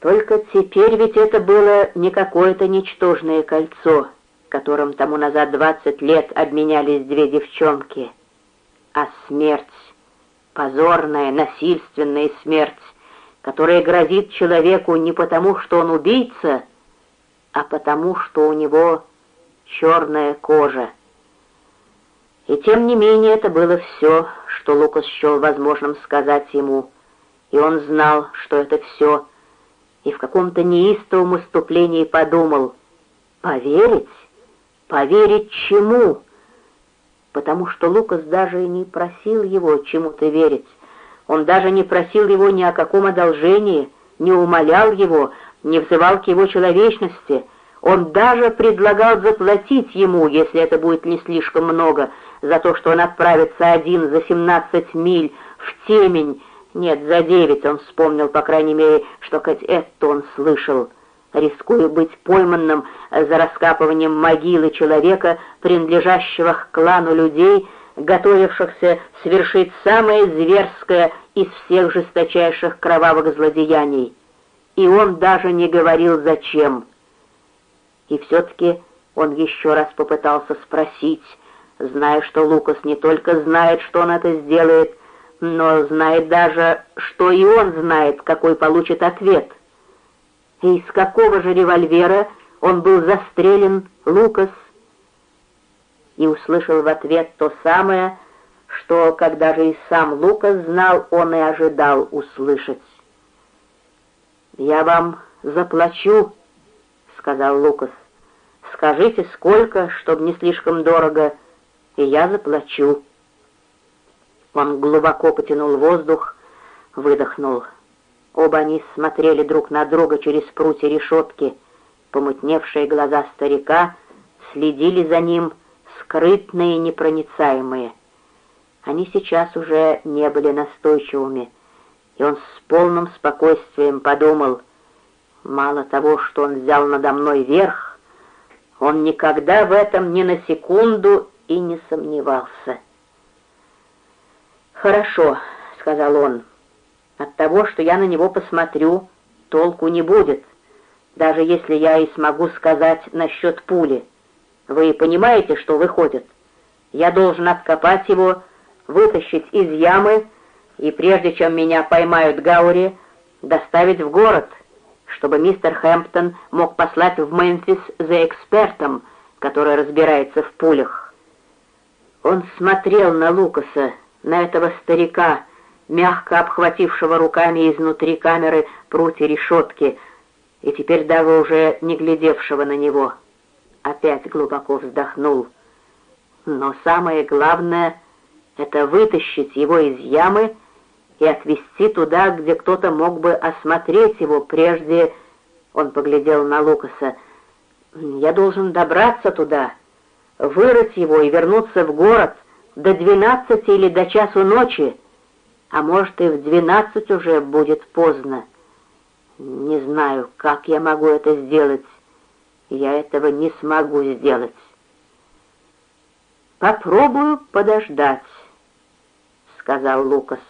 Только теперь ведь это было не какое-то ничтожное кольцо, которым тому назад двадцать лет обменялись две девчонки, а смерть, позорная, насильственная смерть, которая грозит человеку не потому, что он убийца, а потому, что у него черная кожа. И тем не менее это было все, что Лукас счел возможным сказать ему, и он знал, что это все, и в каком-то неистовом уступлении подумал, поверить? Поверить чему? Потому что Лукас даже и не просил его чему-то верить. Он даже не просил его ни о каком одолжении, не умолял его, не взывал к его человечности. Он даже предлагал заплатить ему, если это будет не слишком много, за то, что он отправится один за семнадцать миль в темень. Нет, за девять он вспомнил, по крайней мере, что хоть это он слышал, рискуя быть пойманным за раскапыванием могилы человека, принадлежащего к клану людей, готовившихся совершить самое зверское из всех жесточайших кровавых злодеяний. И он даже не говорил зачем. И все-таки он еще раз попытался спросить, зная, что Лукас не только знает, что он это сделает, но знает даже, что и он знает, какой получит ответ. И из какого же револьвера он был застрелен, Лукас? И услышал в ответ то самое, что, когда же и сам Лукас знал, он и ожидал услышать. «Я вам заплачу», — сказал Лукас. «Скажите, сколько, чтобы не слишком дорого, и я заплачу». Он глубоко потянул воздух, выдохнул. Оба они смотрели друг на друга через прутья решетки. Помутневшие глаза старика следили за ним, скрытные и непроницаемые. Они сейчас уже не были настойчивыми, и он с полным спокойствием подумал, мало того, что он взял надо мной верх, он никогда в этом ни на секунду и не сомневался. «Хорошо», — сказал он, — «от того, что я на него посмотрю, толку не будет, даже если я и смогу сказать насчет пули. Вы понимаете, что выходит? Я должен откопать его, вытащить из ямы и, прежде чем меня поймают Гаури, доставить в город, чтобы мистер Хэмптон мог послать в Мемфис за экспертом, который разбирается в пулях». Он смотрел на Лукаса, на этого старика, мягко обхватившего руками изнутри камеры прутья решетки, и теперь даже уже не глядевшего на него. Опять глубоко вздохнул. Но самое главное — это вытащить его из ямы и отвезти туда, где кто-то мог бы осмотреть его, прежде... Он поглядел на Лукаса. «Я должен добраться туда, вырыть его и вернуться в город», до двенадцати или до часу ночи, а может и в двенадцать уже будет поздно. Не знаю, как я могу это сделать. Я этого не смогу сделать. Попробую подождать, сказал Лукас.